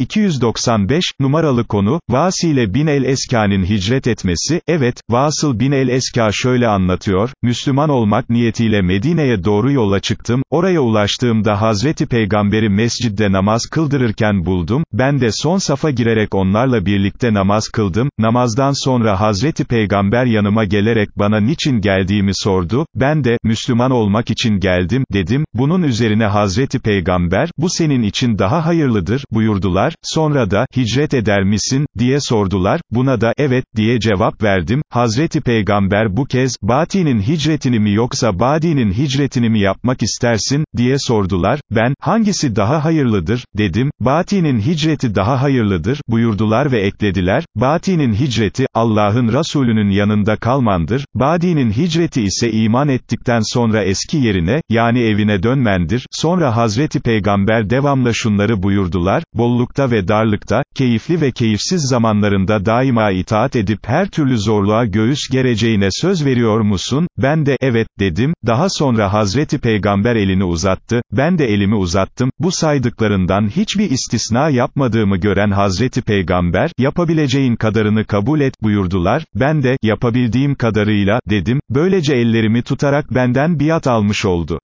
295, numaralı konu, Vasile bin el-Eska'nın hicret etmesi, evet, Vasıl bin el-Eska şöyle anlatıyor, Müslüman olmak niyetiyle Medine'ye doğru yola çıktım, oraya ulaştığımda Hazreti Peygamberi mescidde namaz kıldırırken buldum, ben de son safa girerek onlarla birlikte namaz kıldım, namazdan sonra Hazreti Peygamber yanıma gelerek bana niçin geldiğimi sordu, ben de, Müslüman olmak için geldim, dedim, bunun üzerine Hazreti Peygamber, bu senin için daha hayırlıdır, buyurdular, sonra da, hicret eder misin, diye sordular, buna da, evet, diye cevap verdim, Hazreti Peygamber bu kez, Bati'nin hicretini mi yoksa Badi'nin hicretini mi yapmak istersin, diye sordular, ben, hangisi daha hayırlıdır, dedim, Bati'nin hicreti daha hayırlıdır, buyurdular ve eklediler, Bati'nin hicreti, Allah'ın Resulünün yanında kalmandır, Badi'nin hicreti ise iman ettikten sonra eski yerine, yani evine dönmendir, sonra Hazreti Peygamber devamla şunları buyurdular, bollukta ve darlıkta, keyifli ve keyifsiz zamanlarında daima itaat edip her türlü zorluğa göğüs gereceğine söz veriyor musun, ben de, evet, dedim, daha sonra Hazreti Peygamber elini uzattı, ben de elimi uzattım, bu saydıklarından hiçbir istisna yapmadığımı gören Hazreti Peygamber, yapabileceğin kadarını kabul et, buyurdular, ben de, yapabildiğim kadarıyla, dedim, böylece ellerimi tutarak benden biat almış oldu.